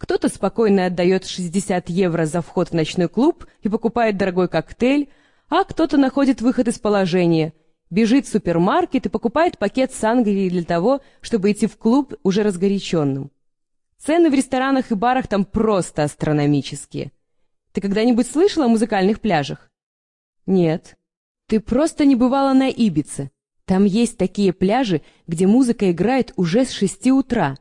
Кто-то спокойно отдает 60 евро за вход в ночной клуб и покупает дорогой коктейль, а кто-то находит выход из положения, бежит в супермаркет и покупает пакет сангрии для того, чтобы идти в клуб уже разгоряченным. Цены в ресторанах и барах там просто астрономические. Ты когда-нибудь слышала о музыкальных пляжах? Нет. Ты просто не бывала на Ибице. Там есть такие пляжи, где музыка играет уже с шести утра.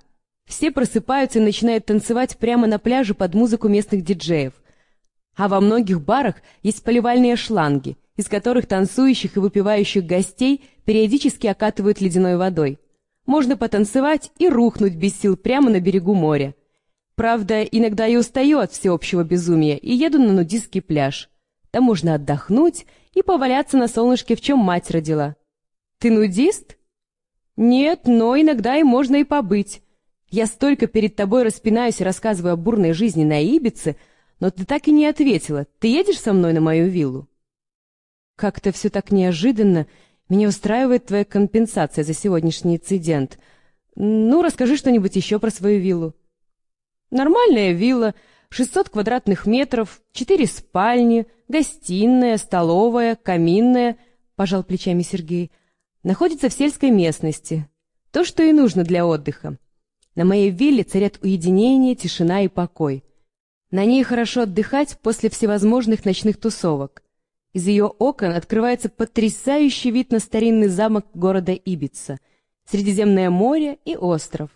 Все просыпаются и начинают танцевать прямо на пляже под музыку местных диджеев. А во многих барах есть поливальные шланги, из которых танцующих и выпивающих гостей периодически окатывают ледяной водой. Можно потанцевать и рухнуть без сил прямо на берегу моря. Правда, иногда я устаю от всеобщего безумия и еду на нудистский пляж. Там можно отдохнуть и поваляться на солнышке, в чем мать родила. Ты нудист? Нет, но иногда и можно и побыть. Я столько перед тобой распинаюсь и рассказываю о бурной жизни на Ибице, но ты так и не ответила. Ты едешь со мной на мою виллу? Как-то все так неожиданно меня устраивает твоя компенсация за сегодняшний инцидент. Ну, расскажи что-нибудь еще про свою виллу. Нормальная вилла, 600 квадратных метров, четыре спальни, гостиная, столовая, каминная, пожал плечами Сергей. Находится в сельской местности. То, что и нужно для отдыха. На моей вилле царят уединение, тишина и покой. На ней хорошо отдыхать после всевозможных ночных тусовок. Из ее окон открывается потрясающий вид на старинный замок города Ибица, Средиземное море и остров.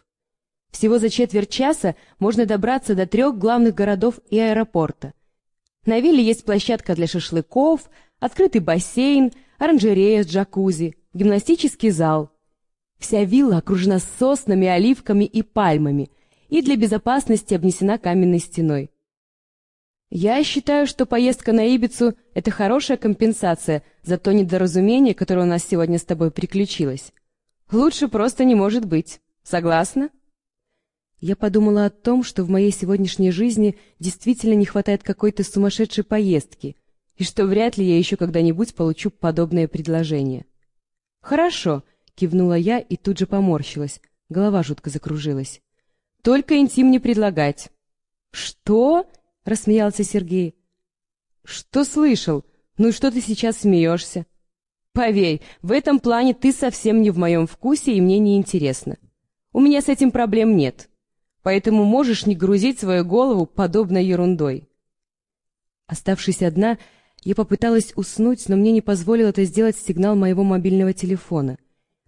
Всего за четверть часа можно добраться до трех главных городов и аэропорта. На вилле есть площадка для шашлыков, открытый бассейн, оранжерея с джакузи, гимнастический зал. Вся вилла окружена соснами, оливками и пальмами и для безопасности обнесена каменной стеной. Я считаю, что поездка на Ибицу — это хорошая компенсация за то недоразумение, которое у нас сегодня с тобой приключилось. Лучше просто не может быть. Согласна? Я подумала о том, что в моей сегодняшней жизни действительно не хватает какой-то сумасшедшей поездки, и что вряд ли я еще когда-нибудь получу подобное предложение. «Хорошо», — кивнула я и тут же поморщилась. Голова жутко закружилась. «Только интим не предлагать». «Что?» — рассмеялся Сергей. «Что слышал? Ну и что ты сейчас смеешься?» «Поверь, в этом плане ты совсем не в моем вкусе и мне не интересно. У меня с этим проблем нет, поэтому можешь не грузить свою голову подобной ерундой». Оставшись одна, я попыталась уснуть, но мне не позволил это сделать сигнал моего мобильного телефона.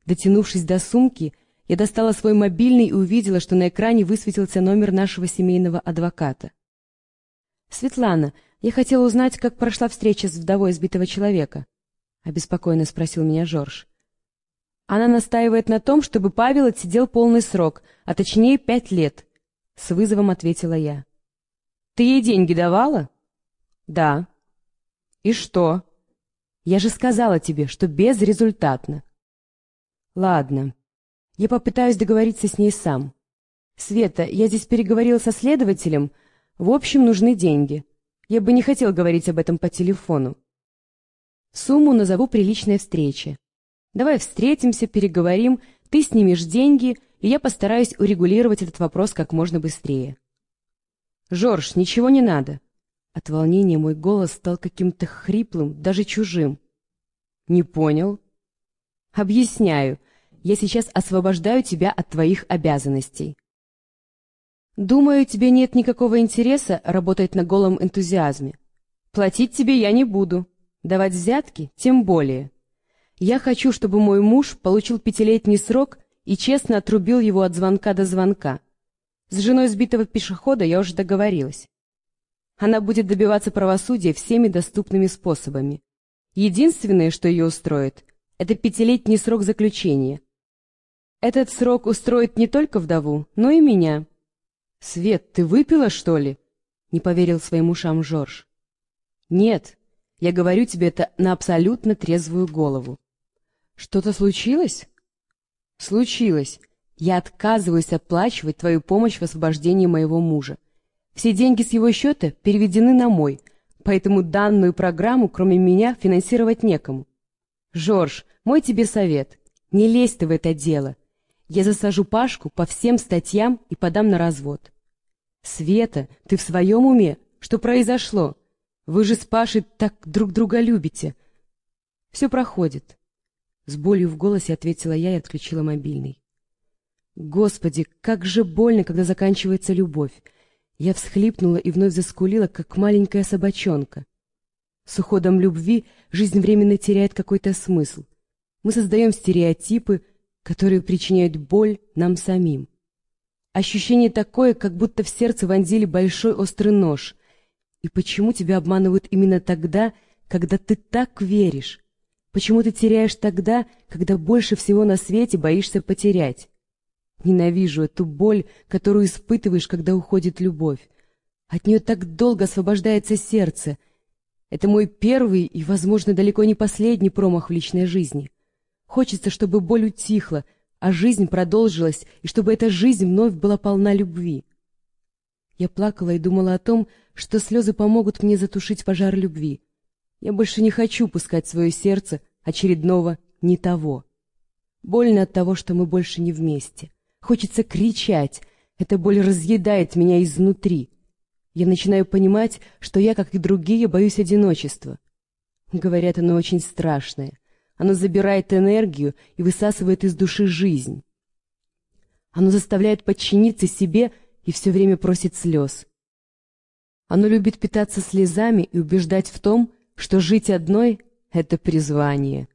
Дотянувшись до сумки, я достала свой мобильный и увидела, что на экране высветился номер нашего семейного адвоката. «Светлана, я хотела узнать, как прошла встреча с вдовой избитого человека», — обеспокоенно спросил меня Жорж. «Она настаивает на том, чтобы Павел отсидел полный срок, а точнее пять лет», — с вызовом ответила я. «Ты ей деньги давала?» «Да». «И что?» «Я же сказала тебе, что безрезультатно». «Ладно. Я попытаюсь договориться с ней сам. Света, я здесь переговорила со следователем, — в общем, нужны деньги. Я бы не хотел говорить об этом по телефону. Сумму назову приличной встрече. Давай встретимся, переговорим, ты снимешь деньги, и я постараюсь урегулировать этот вопрос как можно быстрее. Жорж, ничего не надо. От волнения мой голос стал каким-то хриплым, даже чужим. Не понял. Объясняю. Я сейчас освобождаю тебя от твоих обязанностей. Думаю, тебе нет никакого интереса работать на голом энтузиазме. Платить тебе я не буду. Давать взятки тем более. Я хочу, чтобы мой муж получил пятилетний срок и честно отрубил его от звонка до звонка. С женой сбитого пешехода я уже договорилась. Она будет добиваться правосудия всеми доступными способами. Единственное, что ее устроит, это пятилетний срок заключения. Этот срок устроит не только вдову, но и меня. «Свет, ты выпила, что ли?» — не поверил своим ушам Жорж. «Нет, я говорю тебе это на абсолютно трезвую голову». «Что-то случилось?» «Случилось. Я отказываюсь оплачивать твою помощь в освобождении моего мужа. Все деньги с его счета переведены на мой, поэтому данную программу, кроме меня, финансировать некому. Жорж, мой тебе совет. Не лезь ты в это дело. Я засажу Пашку по всем статьям и подам на развод. Света, ты в своем уме? Что произошло? Вы же с Пашей так друг друга любите. Все проходит. С болью в голосе ответила я и отключила мобильный. Господи, как же больно, когда заканчивается любовь. Я всхлипнула и вновь заскулила, как маленькая собачонка. С уходом любви жизнь временно теряет какой-то смысл. Мы создаем стереотипы, которые причиняют боль нам самим. Ощущение такое, как будто в сердце вонзили большой острый нож. И почему тебя обманывают именно тогда, когда ты так веришь? Почему ты теряешь тогда, когда больше всего на свете боишься потерять? Ненавижу эту боль, которую испытываешь, когда уходит любовь. От нее так долго освобождается сердце. Это мой первый и, возможно, далеко не последний промах в личной жизни. Хочется, чтобы боль утихла, а жизнь продолжилась, и чтобы эта жизнь вновь была полна любви. Я плакала и думала о том, что слезы помогут мне затушить пожар любви. Я больше не хочу пускать свое сердце очередного «не того». Больно от того, что мы больше не вместе. Хочется кричать. Эта боль разъедает меня изнутри. Я начинаю понимать, что я, как и другие, боюсь одиночества. Говорят, оно очень страшное. Оно забирает энергию и высасывает из души жизнь. Оно заставляет подчиниться себе и все время просит слез. Оно любит питаться слезами и убеждать в том, что жить одной — это призвание.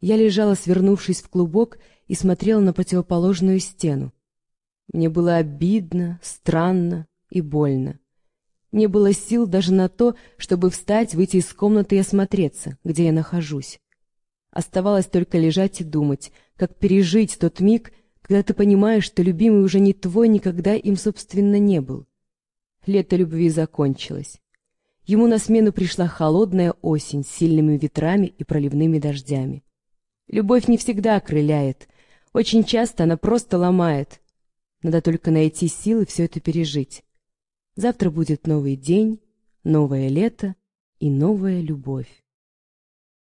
Я лежала, свернувшись в клубок, и смотрела на противоположную стену. Мне было обидно, странно и больно. Не было сил даже на то, чтобы встать, выйти из комнаты и осмотреться, где я нахожусь. Оставалось только лежать и думать, как пережить тот миг, когда ты понимаешь, что любимый уже не твой, никогда им, собственно, не был. Лето любви закончилось. Ему на смену пришла холодная осень с сильными ветрами и проливными дождями. Любовь не всегда окрыляет, очень часто она просто ломает. Надо только найти силы все это пережить. Завтра будет новый день, новое лето и новая любовь.